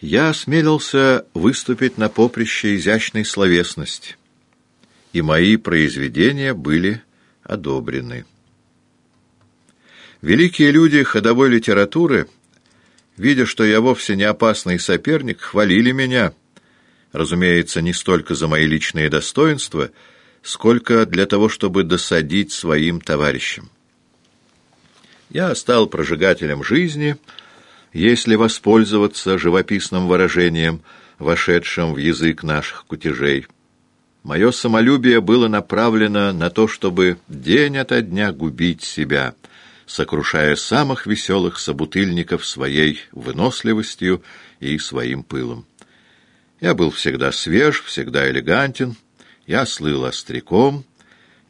Я осмелился выступить на поприще изящной словесности, и мои произведения были одобрены. Великие люди ходовой литературы, видя, что я вовсе не опасный соперник, хвалили меня, разумеется, не столько за мои личные достоинства, сколько для того, чтобы досадить своим товарищам. Я стал прожигателем жизни — если воспользоваться живописным выражением, вошедшим в язык наших кутежей. Мое самолюбие было направлено на то, чтобы день ото дня губить себя, сокрушая самых веселых собутыльников своей выносливостью и своим пылом. Я был всегда свеж, всегда элегантен, я слыл остряком,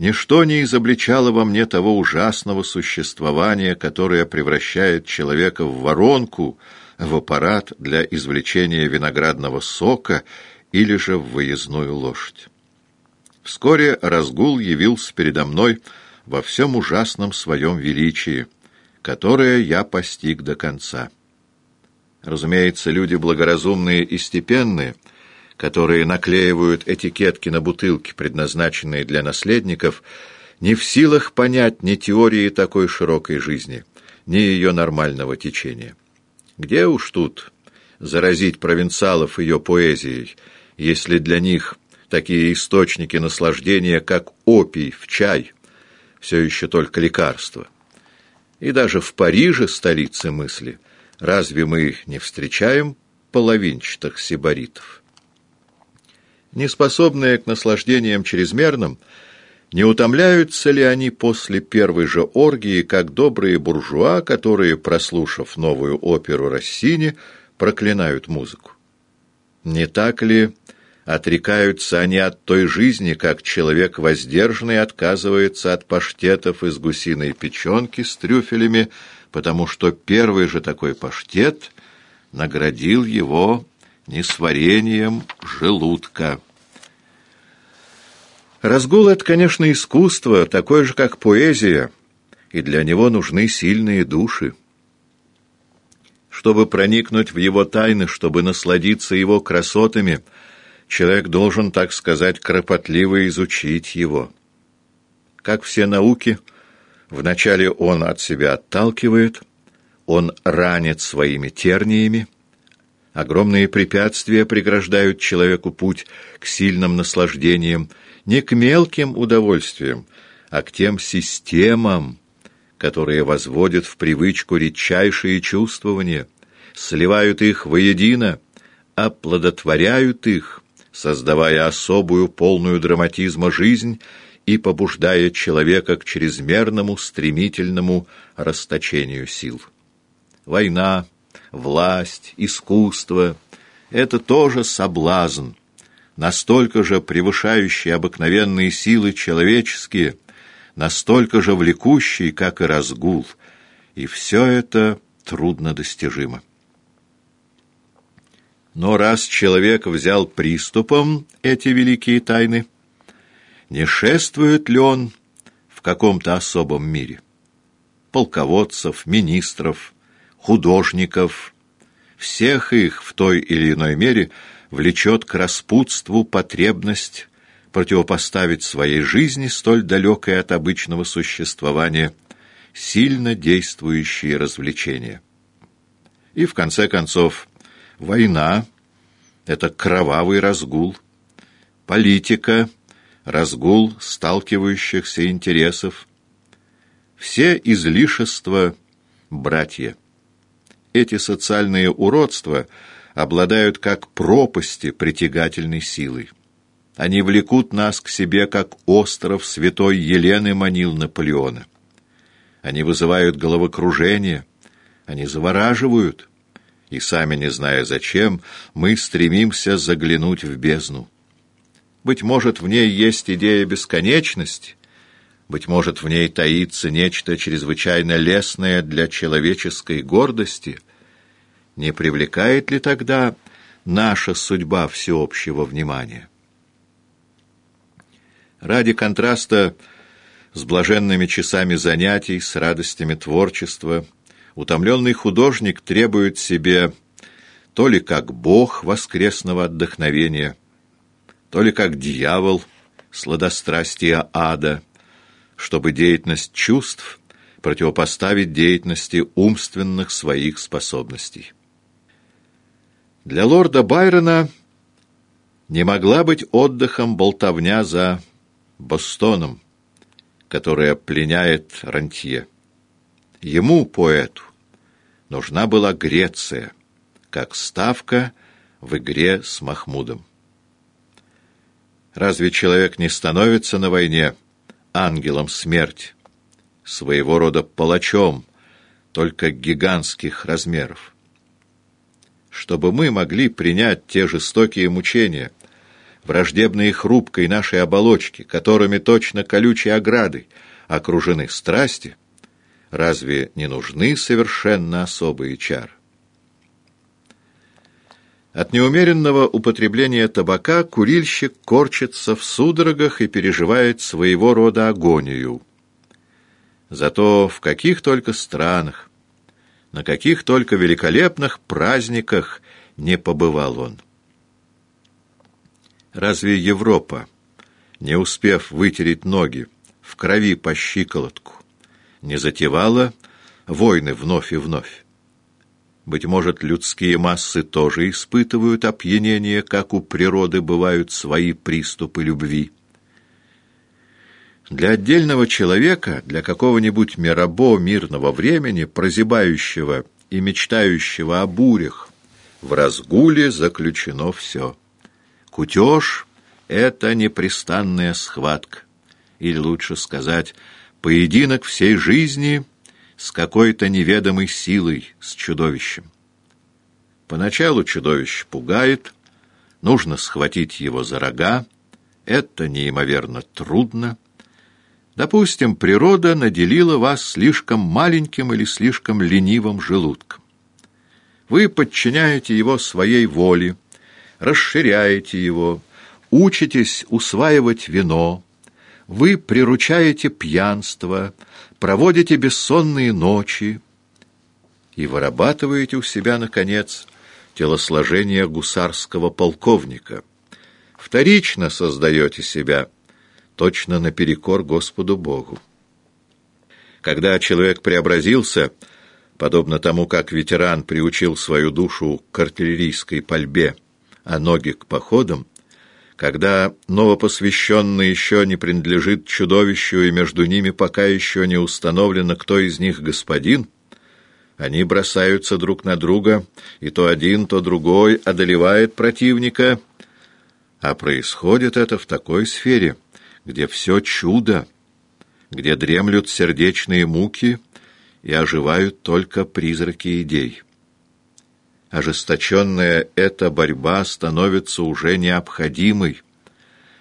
Ничто не изобличало во мне того ужасного существования, которое превращает человека в воронку, в аппарат для извлечения виноградного сока или же в выездную лошадь. Вскоре разгул явился передо мной во всем ужасном своем величии, которое я постиг до конца. Разумеется, люди благоразумные и степенные — которые наклеивают этикетки на бутылки, предназначенные для наследников, не в силах понять ни теории такой широкой жизни, ни ее нормального течения. Где уж тут заразить провинциалов ее поэзией, если для них такие источники наслаждения, как опий в чай, все еще только лекарство? И даже в Париже, столице мысли, разве мы не встречаем половинчатых сибаритов? Неспособные к наслаждениям чрезмерным, не утомляются ли они после первой же оргии, как добрые буржуа, которые, прослушав новую оперу Россини, проклинают музыку? Не так ли отрекаются они от той жизни, как человек воздержанный отказывается от паштетов из гусиной печенки с трюфелями, потому что первый же такой паштет наградил его несварением желудка. Разгул — это, конечно, искусство, такое же, как поэзия, и для него нужны сильные души. Чтобы проникнуть в его тайны, чтобы насладиться его красотами, человек должен, так сказать, кропотливо изучить его. Как все науки, вначале он от себя отталкивает, он ранит своими терниями, Огромные препятствия преграждают человеку путь к сильным наслаждениям, не к мелким удовольствиям, а к тем системам, которые возводят в привычку редчайшие чувствования, сливают их воедино, оплодотворяют их, создавая особую, полную драматизма жизнь и побуждая человека к чрезмерному, стремительному расточению сил. Война — власть, искусство — это тоже соблазн, настолько же превышающий обыкновенные силы человеческие, настолько же влекущий, как и разгул, и все это трудно достижимо. Но раз человек взял приступом эти великие тайны, не шествует ли он в каком-то особом мире? Полководцев, министров, художников, всех их в той или иной мере влечет к распутству потребность противопоставить своей жизни, столь далекой от обычного существования, сильно действующие развлечения. И, в конце концов, война — это кровавый разгул, политика — разгул сталкивающихся интересов, все излишества — братья. Эти социальные уродства обладают как пропасти притягательной силой. Они влекут нас к себе, как остров святой Елены манил Наполеона. Они вызывают головокружение, они завораживают, и сами не зная зачем, мы стремимся заглянуть в бездну. Быть может, в ней есть идея бесконечности, быть может, в ней таится нечто чрезвычайно лестное для человеческой гордости. Не привлекает ли тогда наша судьба всеобщего внимания? Ради контраста с блаженными часами занятий, с радостями творчества, утомленный художник требует себе то ли как бог воскресного отдохновения, то ли как дьявол сладострастия ада, чтобы деятельность чувств противопоставить деятельности умственных своих способностей. Для лорда Байрона не могла быть отдыхом болтовня за Бостоном, которая пленяет рантье. Ему, поэту, нужна была Греция, как ставка в игре с Махмудом. Разве человек не становится на войне ангелом смерти, своего рода палачом, только гигантских размеров? Чтобы мы могли принять те жестокие мучения, враждебные хрупкой нашей оболочки, которыми точно колючей оградой окружены страсти, разве не нужны совершенно особые чары? От неумеренного употребления табака курильщик корчится в судорогах и переживает своего рода агонию. Зато в каких только странах, на каких только великолепных праздниках не побывал он. Разве Европа, не успев вытереть ноги в крови по щиколотку, не затевала войны вновь и вновь? Быть может, людские массы тоже испытывают опьянение, как у природы бывают свои приступы любви. Для отдельного человека, для какого-нибудь мирабо мирного времени, прозябающего и мечтающего о бурях, в разгуле заключено все. Кутеж — это непрестанная схватка, или лучше сказать, поединок всей жизни с какой-то неведомой силой, с чудовищем. Поначалу чудовище пугает, нужно схватить его за рога, это неимоверно трудно. Допустим, природа наделила вас слишком маленьким или слишком ленивым желудком. Вы подчиняете его своей воле, расширяете его, учитесь усваивать вино, вы приручаете пьянство, проводите бессонные ночи и вырабатываете у себя, наконец, телосложение гусарского полковника. Вторично создаете себя, точно наперекор Господу Богу. Когда человек преобразился, подобно тому, как ветеран приучил свою душу к артиллерийской пальбе, а ноги к походам, когда новопосвященный еще не принадлежит чудовищу и между ними пока еще не установлено, кто из них господин, они бросаются друг на друга, и то один, то другой одолевает противника, а происходит это в такой сфере, где все чудо, где дремлют сердечные муки и оживают только призраки идей ожесточенная эта борьба становится уже необходимой,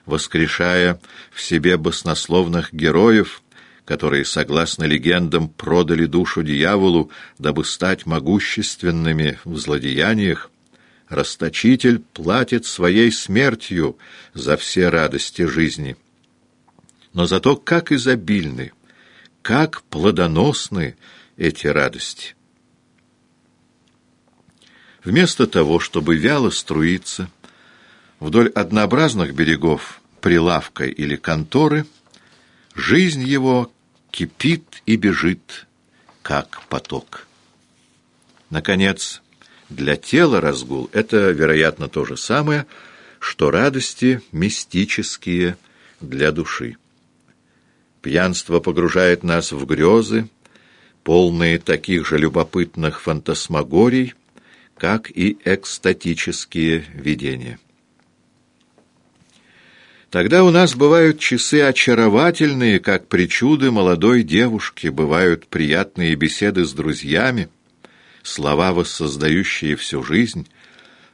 воскрешая в себе баснословных героев, которые, согласно легендам, продали душу дьяволу, дабы стать могущественными в злодеяниях, расточитель платит своей смертью за все радости жизни. Но зато как изобильны, как плодоносны эти радости! Вместо того, чтобы вяло струиться вдоль однообразных берегов прилавка или конторы, жизнь его кипит и бежит, как поток. Наконец, для тела разгул — это, вероятно, то же самое, что радости мистические для души. Пьянство погружает нас в грезы, полные таких же любопытных фантасмагорий, как и экстатические видения. Тогда у нас бывают часы очаровательные, как причуды молодой девушки, бывают приятные беседы с друзьями, слова, воссоздающие всю жизнь,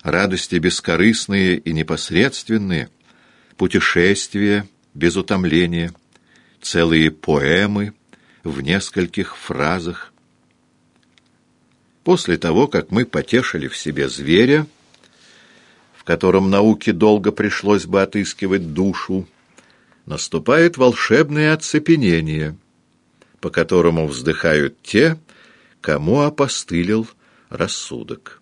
радости бескорыстные и непосредственные, путешествия без утомления, целые поэмы в нескольких фразах, После того, как мы потешили в себе зверя, в котором науке долго пришлось бы отыскивать душу, наступает волшебное оцепенение, по которому вздыхают те, кому опостылил рассудок.